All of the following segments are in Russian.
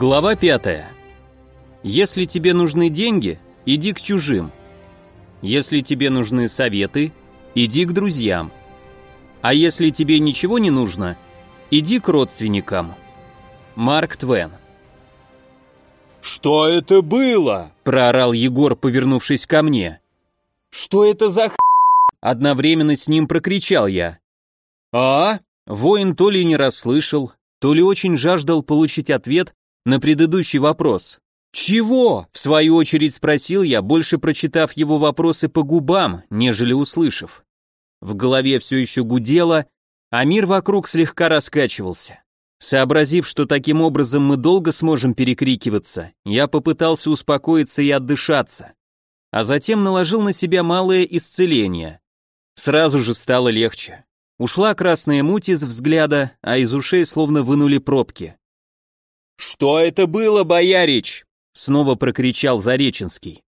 Глава 5. Если тебе нужны деньги, иди к чужим. Если тебе нужны советы, иди к друзьям. А если тебе ничего не нужно, иди к родственникам. Марк Твен. «Что это было?» – проорал Егор, повернувшись ко мне. «Что это за х...» Одновременно с ним прокричал я. «А?» Воин то ли не расслышал, то ли очень жаждал получить ответ на предыдущий вопрос. «Чего?» – в свою очередь спросил я, больше прочитав его вопросы по губам, нежели услышав. В голове все еще гудело, а мир вокруг слегка раскачивался. Сообразив, что таким образом мы долго сможем перекрикиваться, я попытался успокоиться и отдышаться, а затем наложил на себя малое исцеление. Сразу же стало легче. Ушла красная муть из взгляда, а из ушей словно вынули пробки. «Что это было, боярич?» Снова прокричал Зареченский.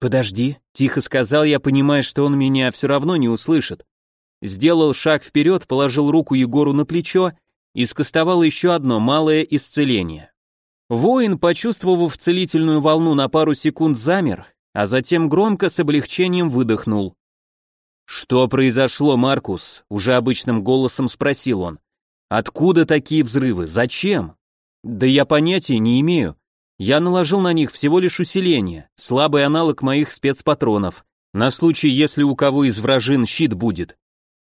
«Подожди», — тихо сказал я, понимая, что он меня все равно не услышит. Сделал шаг вперед, положил руку Егору на плечо и скостовал еще одно малое исцеление. Воин, почувствовав целительную волну на пару секунд, замер, а затем громко с облегчением выдохнул. «Что произошло, Маркус?» — уже обычным голосом спросил он. «Откуда такие взрывы? Зачем?» Да я понятия не имею. Я наложил на них всего лишь усиление, слабый аналог моих спецпатронов, на случай, если у кого из вражин щит будет.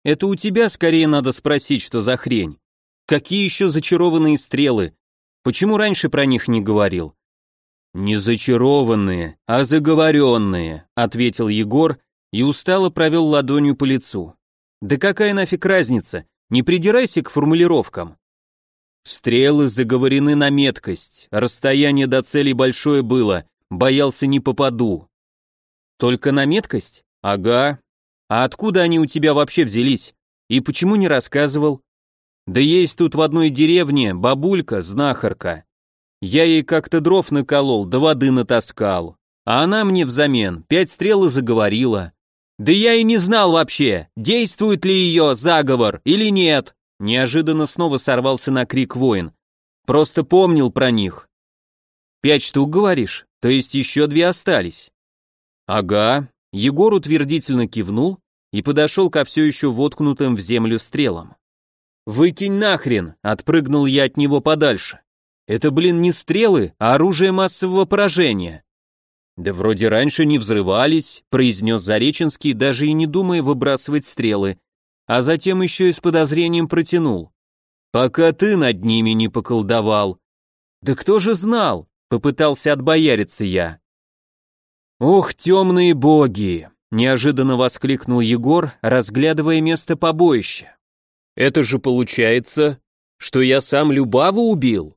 Это у тебя скорее надо спросить, что за хрень. Какие еще зачарованные стрелы? Почему раньше про них не говорил? Не зачарованные, а заговоренные, ответил Егор и устало провел ладонью по лицу. Да какая нафиг разница? Не придирайся к формулировкам. Стрелы заговорены на меткость, расстояние до цели большое было, боялся не попаду. Только на меткость? Ага. А откуда они у тебя вообще взялись? И почему не рассказывал? Да есть тут в одной деревне бабулька, знахарка. Я ей как-то дров наколол, да воды натаскал. А она мне взамен пять стрел и заговорила. Да я и не знал вообще, действует ли ее заговор или нет. Неожиданно снова сорвался на крик воин. Просто помнил про них. Пять штук, говоришь? То есть еще две остались? Ага. Егор утвердительно кивнул и подошел ко все еще воткнутым в землю стрелам. «Выкинь нахрен!» — отпрыгнул я от него подальше. «Это, блин, не стрелы, а оружие массового поражения». «Да вроде раньше не взрывались», — произнес Зареченский, даже и не думая выбрасывать стрелы, а затем еще и с подозрением протянул. «Пока ты над ними не поколдовал». «Да кто же знал?» — попытался отбояриться я. «Ох, темные боги!» — неожиданно воскликнул Егор, разглядывая место побоища. «Это же получается, что я сам Любаву убил?»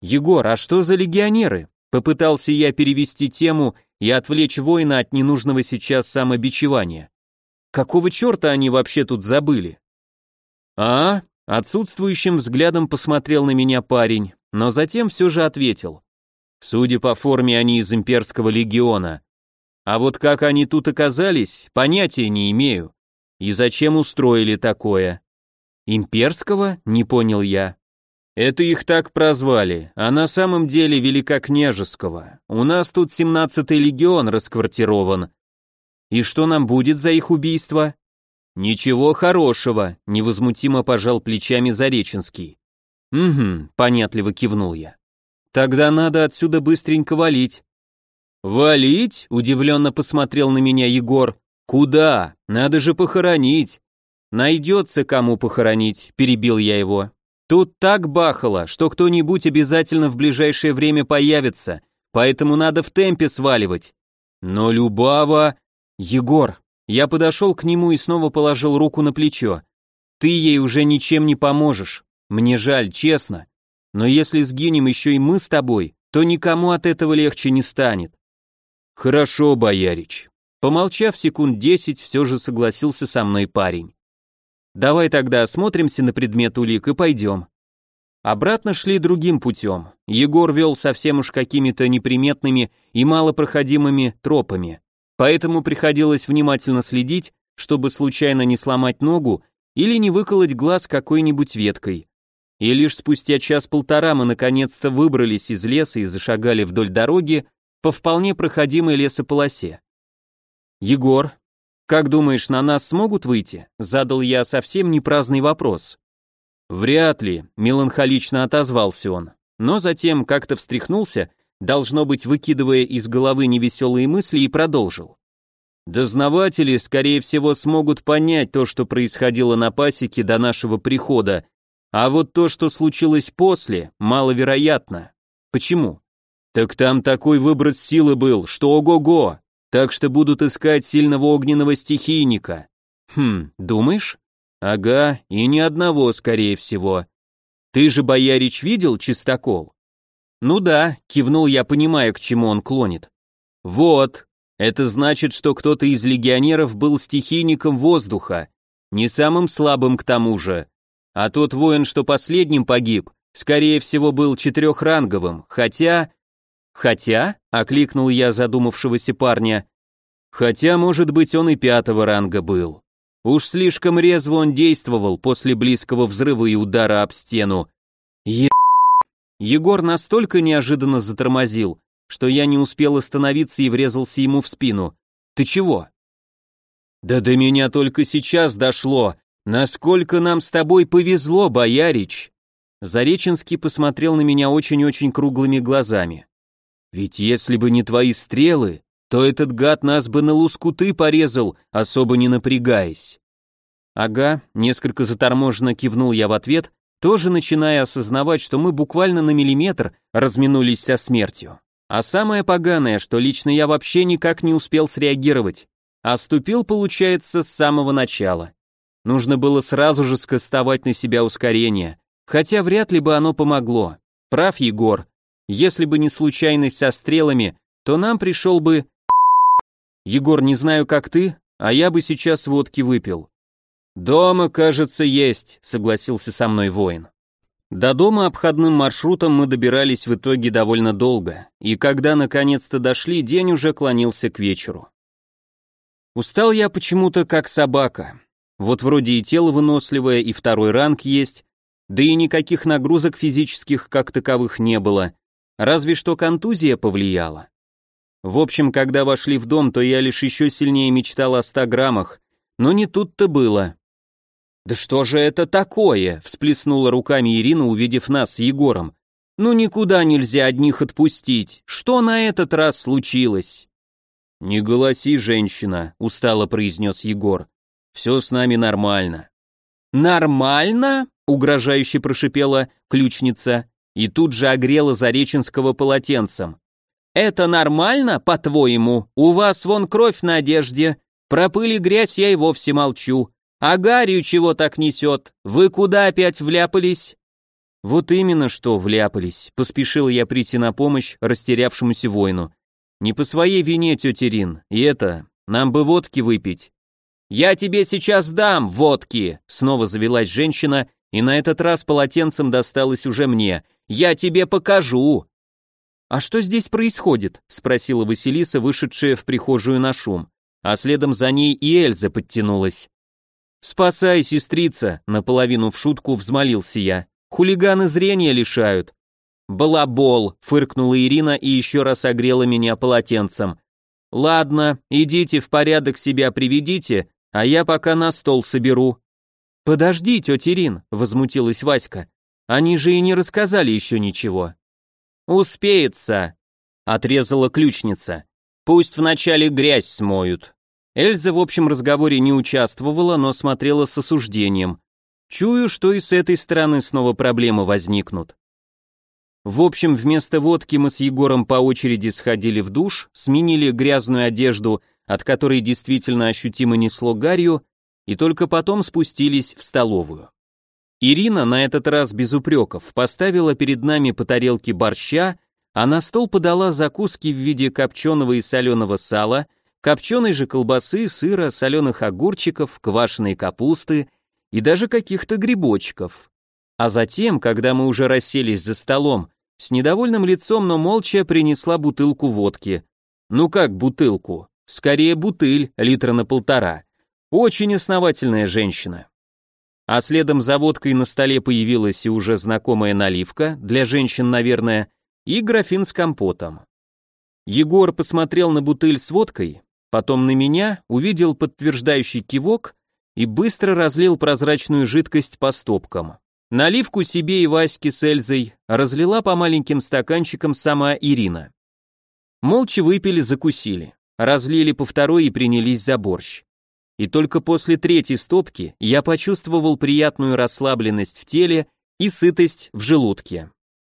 «Егор, а что за легионеры?» Попытался я перевести тему и отвлечь воина от ненужного сейчас самобичевания. Какого черта они вообще тут забыли? А? Отсутствующим взглядом посмотрел на меня парень, но затем все же ответил. Судя по форме, они из имперского легиона. А вот как они тут оказались, понятия не имею. И зачем устроили такое? Имперского? Не понял я. Это их так прозвали, а на самом деле великокняжеского. У нас тут 17-й легион расквартирован, и что нам будет за их убийство? Ничего хорошего, невозмутимо пожал плечами Зареченский. Угу, понятливо кивнул я. Тогда надо отсюда быстренько валить. Валить? Удивленно посмотрел на меня Егор. Куда? Надо же похоронить. Найдется кому похоронить, перебил я его. Тут так бахало, что кто-нибудь обязательно в ближайшее время появится, поэтому надо в темпе сваливать. Но Любава... «Егор!» Я подошел к нему и снова положил руку на плечо. «Ты ей уже ничем не поможешь. Мне жаль, честно. Но если сгинем еще и мы с тобой, то никому от этого легче не станет». «Хорошо, боярич». Помолчав секунд десять, все же согласился со мной парень. «Давай тогда осмотримся на предмет улик и пойдем». Обратно шли другим путем. Егор вел совсем уж какими-то неприметными и малопроходимыми тропами поэтому приходилось внимательно следить, чтобы случайно не сломать ногу или не выколоть глаз какой-нибудь веткой. и лишь спустя час-полтора мы наконец-то выбрались из леса и зашагали вдоль дороги по вполне проходимой лесополосе. «Егор, как думаешь, на нас смогут выйти?» — задал я совсем не праздный вопрос. «Вряд ли», — меланхолично отозвался он, но затем как-то встряхнулся, должно быть, выкидывая из головы невеселые мысли и продолжил. Дознаватели, скорее всего, смогут понять то, что происходило на пасеке до нашего прихода, а вот то, что случилось после, маловероятно. Почему? Так там такой выброс силы был, что ого-го, так что будут искать сильного огненного стихийника. Хм, думаешь? Ага, и ни одного, скорее всего. Ты же, боярич, видел чистокол? Ну да, кивнул я, понимая, к чему он клонит. Вот, это значит, что кто-то из легионеров был стихийником воздуха, не самым слабым к тому же. А тот воин, что последним погиб, скорее всего, был четырехранговым, хотя... Хотя, окликнул я задумавшегося парня, хотя, может быть, он и пятого ранга был. Уж слишком резво он действовал после близкого взрыва и удара об стену. Е... Егор настолько неожиданно затормозил, что я не успел остановиться и врезался ему в спину. «Ты чего?» «Да до меня только сейчас дошло, насколько нам с тобой повезло, боярич!» Зареченский посмотрел на меня очень-очень круглыми глазами. «Ведь если бы не твои стрелы, то этот гад нас бы на лускуты порезал, особо не напрягаясь». «Ага», несколько заторможенно кивнул я в ответ, тоже начиная осознавать, что мы буквально на миллиметр разминулись со смертью. А самое поганое, что лично я вообще никак не успел среагировать. А ступил, получается, с самого начала. Нужно было сразу же скостовать на себя ускорение, хотя вряд ли бы оно помогло. Прав Егор. Если бы не случайность со стрелами, то нам пришел бы... Егор, не знаю, как ты, а я бы сейчас водки выпил. Дома, кажется, есть, согласился со мной воин. До дома обходным маршрутом мы добирались в итоге довольно долго, и когда наконец-то дошли, день уже клонился к вечеру. Устал я почему-то как собака. Вот вроде и тело выносливое, и второй ранг есть, да и никаких нагрузок физических как таковых не было, разве что контузия повлияла. В общем, когда вошли в дом, то я лишь еще сильнее мечтал о 100 граммах, но не тут-то было. «Да что же это такое?» – всплеснула руками Ирина, увидев нас с Егором. «Ну никуда нельзя одних отпустить. Что на этот раз случилось?» «Не голоси, женщина», – устало произнес Егор. «Все с нами нормально». «Нормально?» – угрожающе прошипела ключница и тут же огрела Зареченского полотенцем. «Это нормально, по-твоему? У вас вон кровь на одежде. Про пыль и грязь я и вовсе молчу. А Гарью чего так несет? Вы куда опять вляпались?» «Вот именно что вляпались», — поспешил я прийти на помощь растерявшемуся воину. «Не по своей вине, тетя Рин, и это, нам бы водки выпить». «Я тебе сейчас дам водки!» — снова завелась женщина, и на этот раз полотенцем досталось уже мне. «Я тебе покажу!» «А что здесь происходит?» — спросила Василиса, вышедшая в прихожую на шум. А следом за ней и Эльза подтянулась. «Спасай, сестрица!» — наполовину в шутку взмолился я. «Хулиганы зрения лишают!» «Балабол!» — фыркнула Ирина и еще раз огрела меня полотенцем. «Ладно, идите в порядок себя приведите, а я пока на стол соберу». «Подожди, тетя Ирин!» — возмутилась Васька. «Они же и не рассказали еще ничего». «Успеется!» — отрезала ключница. «Пусть вначале грязь смоют». Эльза в общем разговоре не участвовала, но смотрела с осуждением. Чую, что и с этой стороны снова проблемы возникнут. В общем, вместо водки мы с Егором по очереди сходили в душ, сменили грязную одежду, от которой действительно ощутимо несло гарью, и только потом спустились в столовую. Ирина на этот раз без упреков поставила перед нами по тарелке борща, а на стол подала закуски в виде копченого и соленого сала – копченой же колбасы, сыра, соленых огурчиков, квашеной капусты и даже каких-то грибочков. А затем, когда мы уже расселись за столом, с недовольным лицом, но молча принесла бутылку водки. Ну как бутылку? Скорее бутыль, литра на полтора. Очень основательная женщина. а следом за водкой на столе появилась и уже знакомая наливка, для женщин, наверное, и графин с компотом. Егор посмотрел на бутыль с водкой, потом на меня, увидел подтверждающий кивок и быстро разлил прозрачную жидкость по стопкам. Наливку себе и Ваське с Эльзой разлила по маленьким стаканчикам сама Ирина. Молча выпили, закусили, разлили по второй и принялись за борщ. И только после третьей стопки я почувствовал приятную расслабленность в теле и сытость в желудке.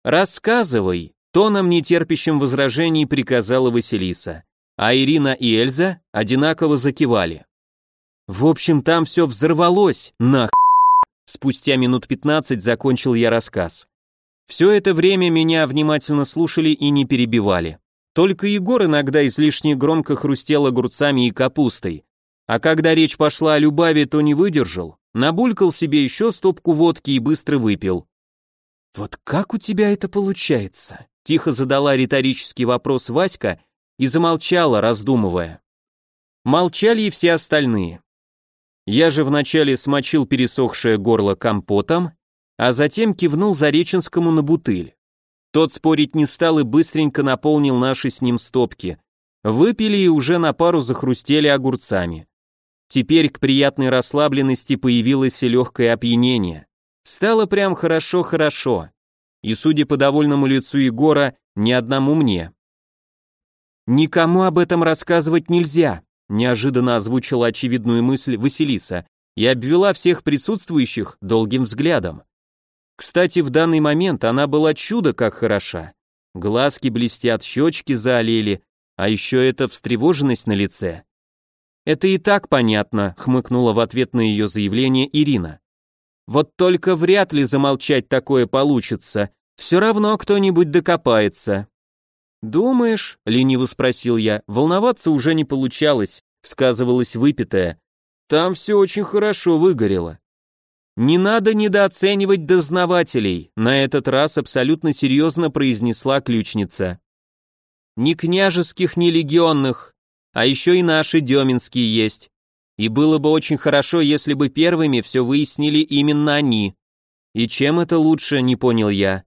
«Рассказывай», — тоном нетерпящим возражений приказала Василиса, а Ирина и Эльза одинаково закивали. В общем, там все взорвалось, нах. Спустя минут пятнадцать закончил я рассказ. Все это время меня внимательно слушали и не перебивали. Только Егор иногда излишне громко хрустел огурцами и капустой, а когда речь пошла о Любави, то не выдержал, набулькал себе еще стопку водки и быстро выпил. «Вот как у тебя это получается?» — тихо задала риторический вопрос Васька и замолчала, раздумывая. Молчали и все остальные. Я же вначале смочил пересохшее горло компотом, а затем кивнул Зареченскому на бутыль. Тот спорить не стал и быстренько наполнил наши с ним стопки. Выпили и уже на пару захрустели огурцами. Теперь к приятной расслабленности появилось и легкое опьянение. Стало прям хорошо-хорошо. И, судя по довольному лицу Егора, ни одному мне. «Никому об этом рассказывать нельзя», неожиданно озвучила очевидную мысль Василиса и обвела всех присутствующих долгим взглядом. Кстати, в данный момент она была чудо как хороша. Глазки блестят, щечки заолели, а еще эта встревоженность на лице. «Это и так понятно», — хмыкнула в ответ на ее заявление Ирина. «Вот только вряд ли замолчать такое получится. Все равно кто-нибудь докопается». «Думаешь?» — лениво спросил я. Волноваться уже не получалось, сказывалось выпитое. «Там все очень хорошо выгорело». «Не надо недооценивать дознавателей», — на этот раз абсолютно серьезно произнесла ключница. «Ни княжеских, ни легионных, а еще и наши деминские есть. И было бы очень хорошо, если бы первыми все выяснили именно они. И чем это лучше, не понял я.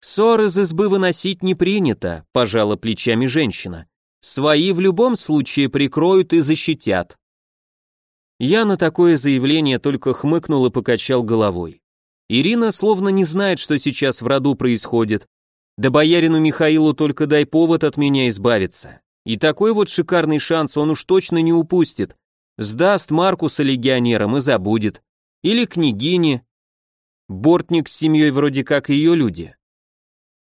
Ссор из избы выносить не принято, пожала плечами женщина. Свои в любом случае прикроют и защитят. Я на такое заявление только хмыкнул и покачал головой. Ирина словно не знает, что сейчас в роду происходит. Да боярину Михаилу только дай повод от меня избавиться. И такой вот шикарный шанс он уж точно не упустит. Сдаст Маркуса легионерам и забудет. Или княгине. Бортник с семьей вроде как ее люди.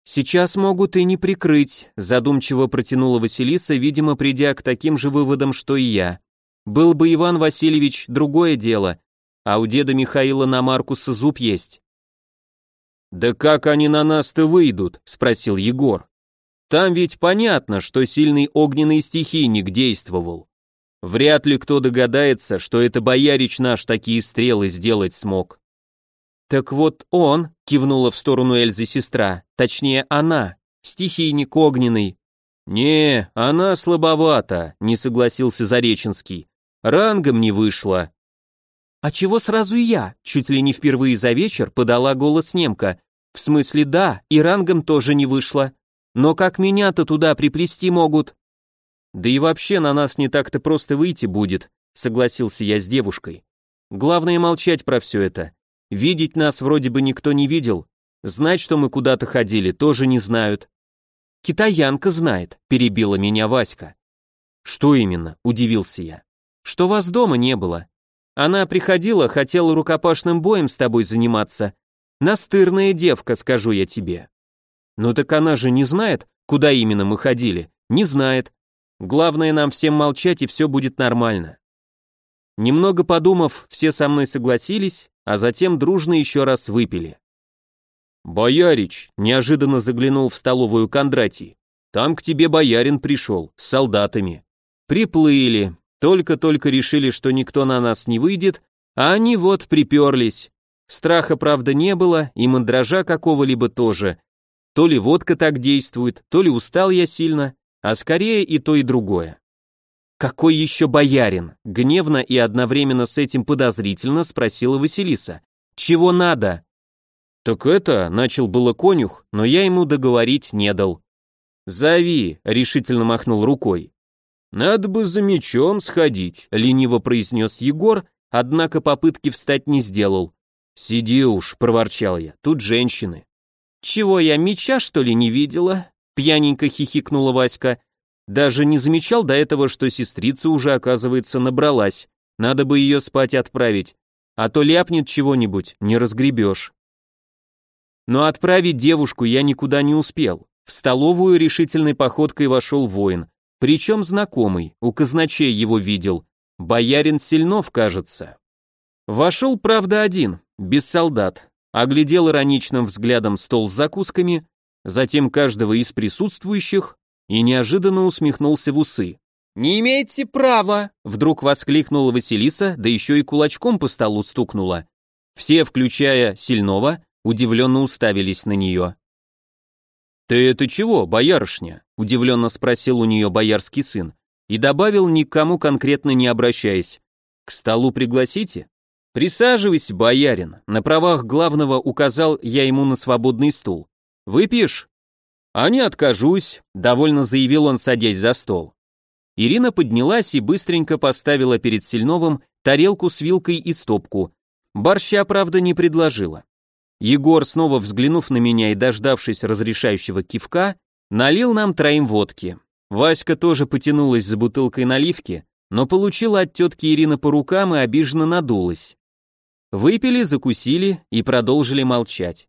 Сейчас могут и не прикрыть, задумчиво протянула Василиса, видимо, придя к таким же выводам, что и я. Был бы Иван Васильевич, другое дело, а у деда Михаила на Маркуса зуб есть. «Да как они на нас-то выйдут?» — спросил Егор. Там ведь понятно, что сильный огненный стихийник действовал. Вряд ли кто догадается, что это боярич наш такие стрелы сделать смог. Так вот он, кивнула в сторону Эльзы сестра, точнее она, стихийник огненный. Не, она слабовата, не согласился Зареченский. Рангом не вышла. А чего сразу я? Чуть ли не впервые за вечер подала голос немка. В смысле да, и рангом тоже не вышла. Но как меня-то туда приплести могут? Да и вообще на нас не так-то просто выйти будет, согласился я с девушкой. Главное молчать про все это. Видеть нас вроде бы никто не видел, знать, что мы куда-то ходили, тоже не знают. Китаянка знает, перебила меня Васька. Что именно? удивился я. Что вас дома не было. Она приходила, хотела рукопашным боем с тобой заниматься. Настырная девка, скажу я тебе. «Ну так она же не знает, куда именно мы ходили. Не знает. Главное нам всем молчать, и все будет нормально». Немного подумав, все со мной согласились, а затем дружно еще раз выпили. «Боярич!» — неожиданно заглянул в столовую Кондратий. «Там к тебе боярин пришел, с солдатами. Приплыли, только-только решили, что никто на нас не выйдет, а они вот приперлись. Страха, правда, не было, и мандража какого-либо тоже, то ли водка так действует, то ли устал я сильно, а скорее и то, и другое. «Какой еще боярин?» — гневно и одновременно с этим подозрительно спросила Василиса. «Чего надо?» «Так это», — начал было конюх, но я ему договорить не дал. «Зови», — решительно махнул рукой. «Надо бы за мечом сходить», — лениво произнес Егор, однако попытки встать не сделал. «Сиди уж», — проворчал я, — «тут женщины». «Чего я, меча, что ли, не видела?» — пьяненько хихикнула Васька. Даже не замечал до этого, что сестрица уже, оказывается, набралась. Надо бы ее спать отправить, а то ляпнет чего-нибудь, не разгребешь. Но отправить девушку я никуда не успел. В столовую решительной походкой вошел воин, причем знакомый, у казначей его видел, боярин Сильнов, кажется. Вошел, правда, один, без солдат, оглядел ироничным взглядом стол с закусками, затем каждого из присутствующих и неожиданно усмехнулся в усы. «Не имеете права!» — вдруг воскликнула Василиса, да еще и кулачком по столу стукнула. Все, включая Сильнова, удивленно уставились на нее. «Ты это чего, боярышня?» — удивленно спросил у нее боярский сын и добавил, никому конкретно не обращаясь. «К столу пригласите?» «Присаживайся, боярин», на правах главного указал я ему на свободный стул. «Выпьешь?» «А не откажусь», — довольно заявил он, садясь за стол. Ирина поднялась и быстренько поставила перед Сильновым тарелку с вилкой и стопку. Борща, правда, не предложила. Егор, снова взглянув на меня и дождавшись разрешающего кивка, налил нам троим водки. Васька тоже потянулась за бутылкой наливки, но получила от тетки Ирины по рукам и обиженно надулась. Выпили, закусили и продолжили молчать.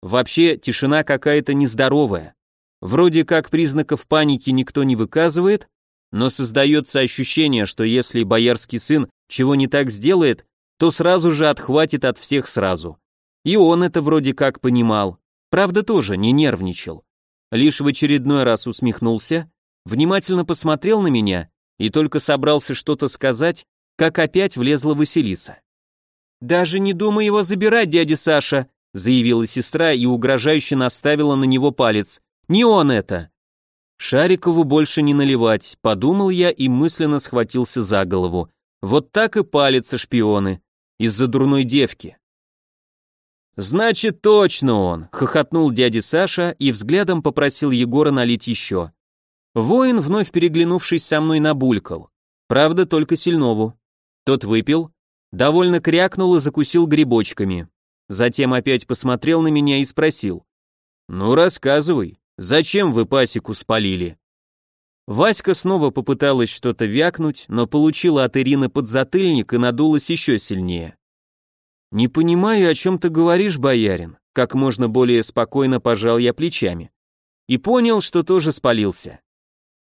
Вообще, тишина какая-то нездоровая. Вроде как признаков паники никто не выказывает, но создается ощущение, что если боярский сын чего не так сделает, то сразу же отхватит от всех сразу. И он это вроде как понимал, правда тоже не нервничал. Лишь в очередной раз усмехнулся, внимательно посмотрел на меня и только собрался что-то сказать, как опять влезла Василиса. «Даже не думай его забирать, дядя Саша», заявила сестра и угрожающе наставила на него палец. «Не он это!» Шарикову больше не наливать, подумал я и мысленно схватился за голову. Вот так и палятся шпионы. Из-за дурной девки. «Значит, точно он!» — хохотнул дядя Саша и взглядом попросил Егора налить еще. Воин, вновь переглянувшись со мной, набулькал. Правда, только Сильнову. Тот выпил, довольно крякнул и закусил грибочками. Затем опять посмотрел на меня и спросил. «Ну, рассказывай, зачем вы пасеку спалили?» Васька снова попыталась что-то вякнуть, но получила от Ирины подзатыльник и надулась еще сильнее. «Не понимаю, о чем ты говоришь, боярин», как можно более спокойно пожал я плечами. И понял, что тоже спалился.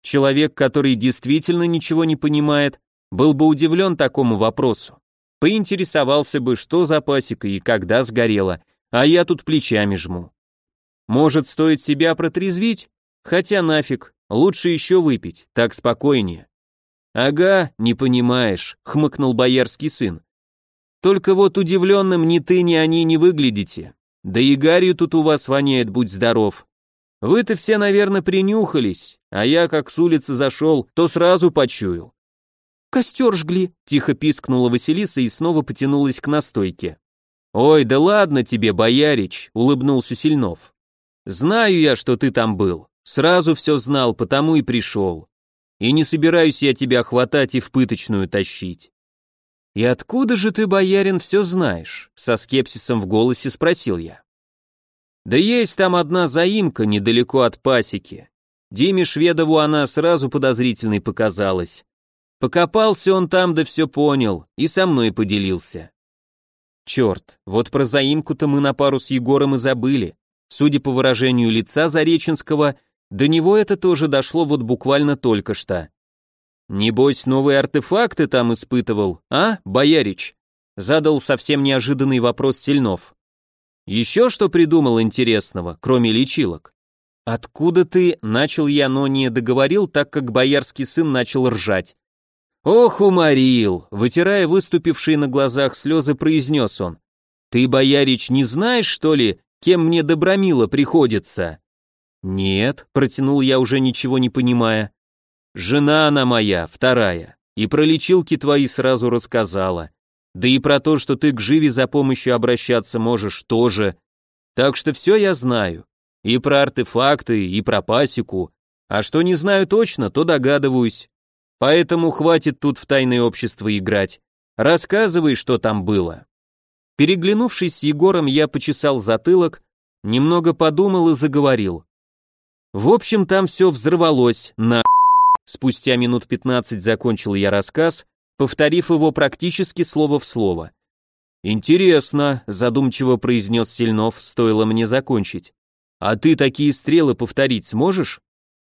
Человек, который действительно ничего не понимает, был бы удивлен такому вопросу. Поинтересовался бы, что за пасека и когда сгорела, а я тут плечами жму. Может, стоит себя протрезвить? Хотя нафиг, лучше еще выпить, так спокойнее. Ага, не понимаешь, хмыкнул боярский сын. Только вот удивленным ни ты, ни они не выглядите. Да и гарью тут у вас воняет, будь здоров. Вы-то все, наверное, принюхались, а я, как с улицы зашел, то сразу почуял. «Костер жгли», — тихо пискнула Василиса и снова потянулась к настойке. «Ой, да ладно тебе, боярич», — улыбнулся Сильнов. «Знаю я, что ты там был. Сразу все знал, потому и пришел. И не собираюсь я тебя хватать и в пыточную тащить». «И откуда же ты, боярин, все знаешь?» — со скепсисом в голосе спросил я. «Да есть там одна заимка недалеко от пасеки. Диме Шведову она сразу подозрительной показалась. Покопался он там, да все понял, и со мной поделился. Черт, вот про заимку-то мы на пару с Егором и забыли. Судя по выражению лица Зареченского, до него это тоже дошло вот буквально только что. Небось, новые артефакты там испытывал, а, боярич? Задал совсем неожиданный вопрос Сильнов. Еще что придумал интересного, кроме лечилок? Откуда ты, начал я, но не договорил, так как боярский сын начал ржать. «Ох, уморил!» — вытирая выступившие на глазах слезы, произнес он. «Ты, боярич, не знаешь, что ли, кем мне Добромила приходится?» «Нет», — протянул я, уже ничего не понимая. Жена она моя, вторая, и про лечилки твои сразу рассказала. Да и про то, что ты к Живе за помощью обращаться можешь, тоже. Так что все я знаю. И про артефакты, и про пасеку. А что не знаю точно, то догадываюсь. Поэтому хватит тут в тайное общество играть. Рассказывай, что там было. Переглянувшись с Егором, я почесал затылок, немного подумал и заговорил. В общем, там все взорвалось, на Спустя минут 15 закончил я рассказ, повторив его практически слово в слово. «Интересно», — задумчиво произнес Сильнов, стоило мне закончить. «А ты такие стрелы повторить сможешь?»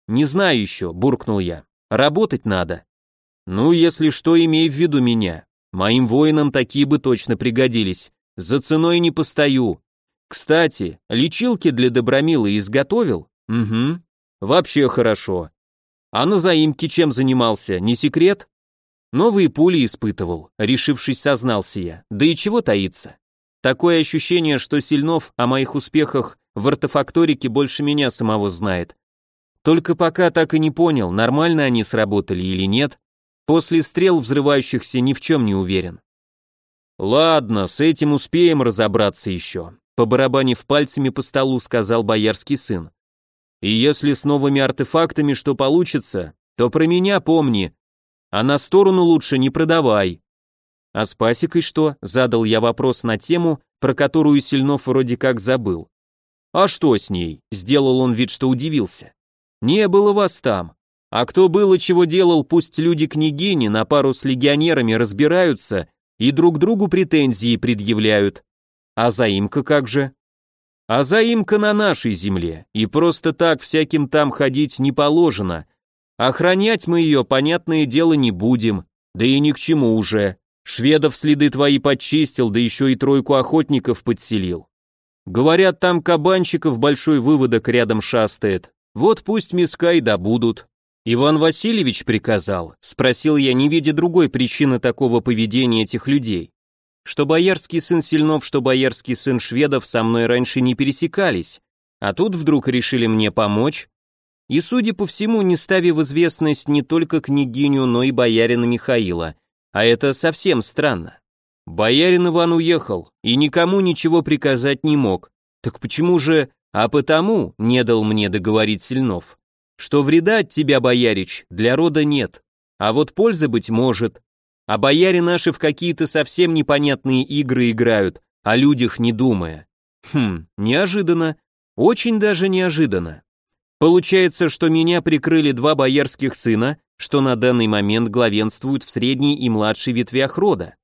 «Не знаю еще», — буркнул я. «Работать надо». «Ну, если что, имей в виду меня. Моим воинам такие бы точно пригодились. За ценой не постою. Кстати, лечилки для Добромила изготовил? Угу. Вообще хорошо. А на заимке чем занимался, не секрет? Новые пули испытывал, решившись сознался я. Да и чего таиться? Такое ощущение, что Сильнов о моих успехах в артефакторике больше меня самого знает. Только пока так и не понял, нормально они сработали или нет. После стрел взрывающихся ни в чем не уверен. Ладно, с этим успеем разобраться еще. Побарабанив пальцами по столу, сказал боярский сын. И если с новыми артефактами что получится, то про меня помни, а на сторону лучше не продавай. А с пасекой что? Задал я вопрос на тему, про которую Сильнов вроде как забыл. А что с ней? Сделал он вид, что удивился. Не было вас там. А кто был и чего делал, пусть люди-княгини на пару с легионерами разбираются и друг другу претензии предъявляют. А заимка как же? А заимка на нашей земле, и просто так всяким там ходить не положено, Охранять мы ее, понятное дело, не будем, да и ни к чему уже. Шведов следы твои подчистил, да еще и тройку охотников подселил. Говорят, там кабанчиков большой выводок рядом шастает. Вот пусть миска и добудут. Иван Васильевич приказал, спросил я, не видя другой причины такого поведения этих людей. Что боярский сын Сильнов, что боярский сын Шведов со мной раньше не пересекались, а тут вдруг решили мне помочь, и, судя по всему, не ставя в известность не только княгиню, но и боярина Михаила. А это совсем странно. Боярин Иван уехал и никому ничего приказать не мог. Так почему же... А потому, не дал мне договорить Сильнов, что вреда от тебя, боярич, для рода нет, а вот пользы быть может. А бояре наши в какие-то совсем непонятные игры играют, о людях не думая. Хм, неожиданно, очень даже неожиданно. Получается, что меня прикрыли два боярских сына, что на данный момент главенствуют в средней и младшей ветвях рода.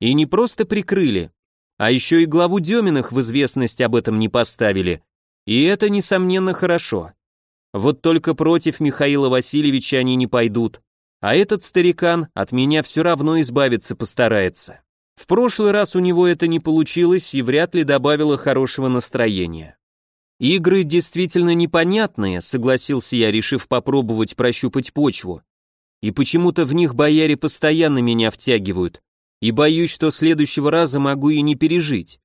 И не просто прикрыли, а еще и главу Деминых в известность об этом не поставили. И это, несомненно, хорошо. Вот только против Михаила Васильевича они не пойдут, а этот старикан от меня все равно избавиться постарается. В прошлый раз у него это не получилось и вряд ли добавило хорошего настроения. Игры действительно непонятные, согласился я, решив попробовать прощупать почву. И почему-то в них бояре постоянно меня втягивают, и боюсь, что следующего раза могу и не пережить.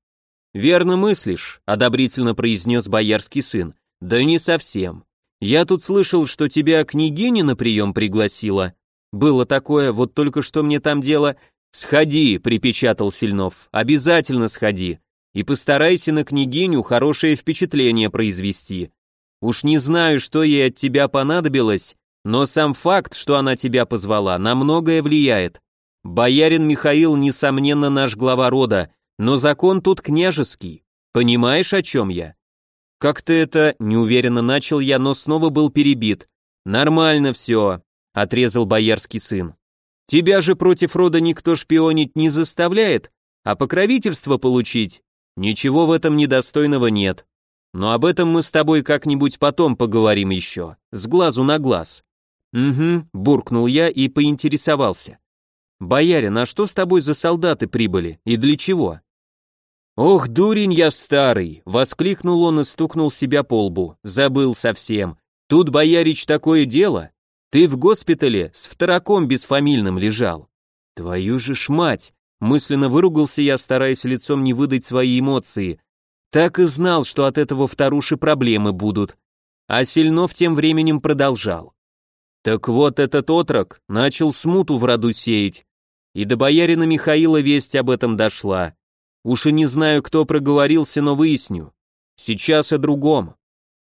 Верно мыслишь, одобрительно произнес боярский сын. Да не совсем. Я тут слышал, что тебя княгиня на прием пригласила. Было такое, вот только что мне там дело. Сходи, припечатал Сильнов. Обязательно сходи и постарайся на княгиню хорошее впечатление произвести. Уж не знаю, что ей от тебя понадобилось, но сам факт, что она тебя позвала, на многое влияет. Боярин Михаил, несомненно, наш глава рода, но закон тут княжеский. Понимаешь, о чем я? Как-то это, неуверенно начал я, но снова был перебит. Нормально все, отрезал боярский сын. Тебя же против рода никто шпионить не заставляет, а покровительство получить Ничего в этом недостойного нет. Но об этом мы с тобой как-нибудь потом поговорим еще, с глазу на глаз. Угу, буркнул я и поинтересовался. Боярин, а что с тобой за солдаты прибыли и для чего? Ох, дурень я старый, воскликнул он и стукнул себя по лбу. Забыл совсем. Тут, боярич, такое дело. Ты в госпитале с втораком бесфамильным лежал. Твою же ж мать, Мысленно выругался я, стараясь лицом не выдать свои эмоции. Так и знал, что от этого вторуши проблемы будут. А Сильнов тем временем продолжал. Так вот этот отрок начал смуту в роду сеять, и до боярина Михаила весть об этом дошла. Уж и не знаю, кто проговорился, но выясню. Сейчас о другом.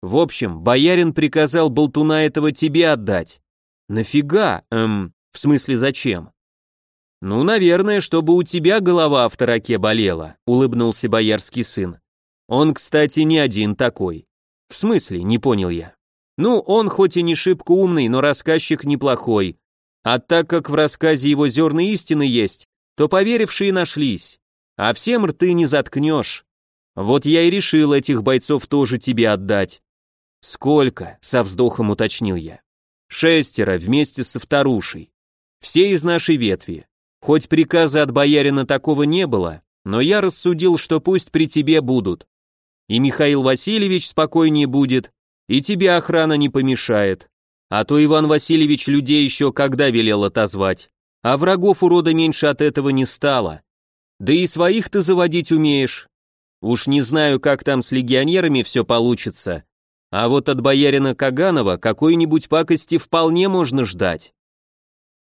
В общем, боярин приказал болтуна этого тебе отдать. Нафига? Эм, в смысле зачем? Ну, наверное, чтобы у тебя голова в тараке болела, улыбнулся боярский сын. Он, кстати, не один такой. В смысле, не понял я. Ну, он хоть и не шибко умный, но рассказчик неплохой. А так как в рассказе его зерна истины есть, то поверившие нашлись. А всем рты не заткнешь. Вот я и решил этих бойцов тоже тебе отдать. Сколько? Со вздохом уточнил я. Шестеро вместе со вторушей. Все из нашей ветви. Хоть приказа от боярина такого не было, но я рассудил, что пусть при тебе будут. И Михаил Васильевич спокойнее будет, и тебе охрана не помешает. А то Иван Васильевич людей еще когда велел отозвать. А врагов у рода меньше от этого не стало. Да и своих ты заводить умеешь. Уж не знаю, как там с легионерами все получится. А вот от боярина Каганова какой-нибудь пакости вполне можно ждать.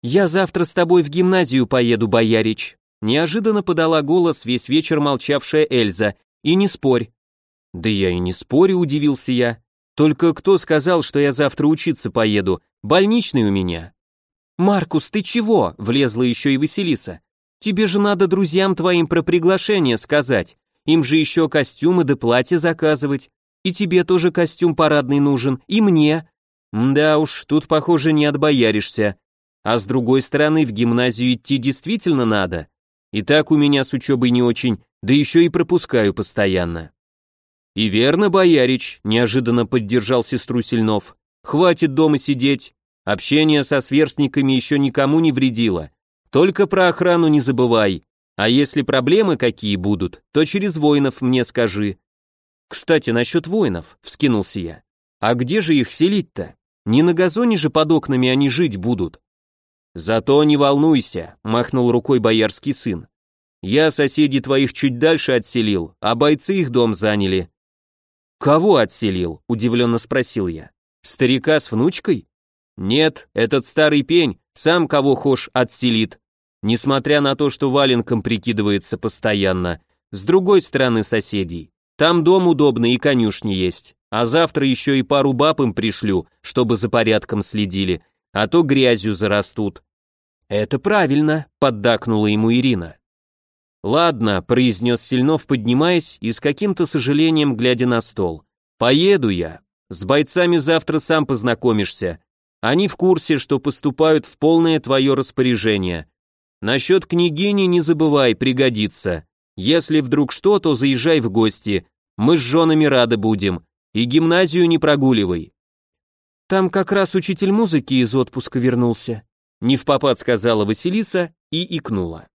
«Я завтра с тобой в гимназию поеду, боярич», неожиданно подала голос весь вечер молчавшая Эльза. «И не спорь». «Да я и не спорю», удивился я. Только кто сказал, что я завтра учиться поеду? Больничный у меня. Маркус, ты чего? Влезла еще и Василиса. Тебе же надо друзьям твоим про приглашение сказать. Им же еще костюмы да платья заказывать. И тебе тоже костюм парадный нужен, и мне. Да уж, тут, похоже, не отбояришься. А с другой стороны, в гимназию идти действительно надо. И так у меня с учебой не очень, да еще и пропускаю постоянно. «И верно, боярич», — неожиданно поддержал сестру Сильнов. «Хватит дома сидеть. Общение со сверстниками еще никому не вредило. Только про охрану не забывай. А если проблемы какие будут, то через воинов мне скажи». «Кстати, насчет воинов», — вскинулся я. «А где же их селить-то? Не на газоне же под окнами они жить будут». «Зато не волнуйся», — махнул рукой боярский сын. «Я соседей твоих чуть дальше отселил, а бойцы их дом заняли. «Кого отселил?» – удивленно спросил я. «Старика с внучкой?» «Нет, этот старый пень сам кого хошь отселит, несмотря на то, что валенком прикидывается постоянно, с другой стороны соседей. Там дом удобный и конюшни есть, а завтра еще и пару баб им пришлю, чтобы за порядком следили, а то грязью зарастут». «Это правильно», – поддакнула ему Ирина. «Ладно», — произнес Сильнов, поднимаясь и с каким-то сожалением глядя на стол. «Поеду я. С бойцами завтра сам познакомишься. Они в курсе, что поступают в полное твое распоряжение. Насчет княгини не забывай, пригодится. Если вдруг что, то заезжай в гости. Мы с женами рады будем. И гимназию не прогуливай». «Там как раз учитель музыки из отпуска вернулся», — не в попад сказала Василиса и икнула.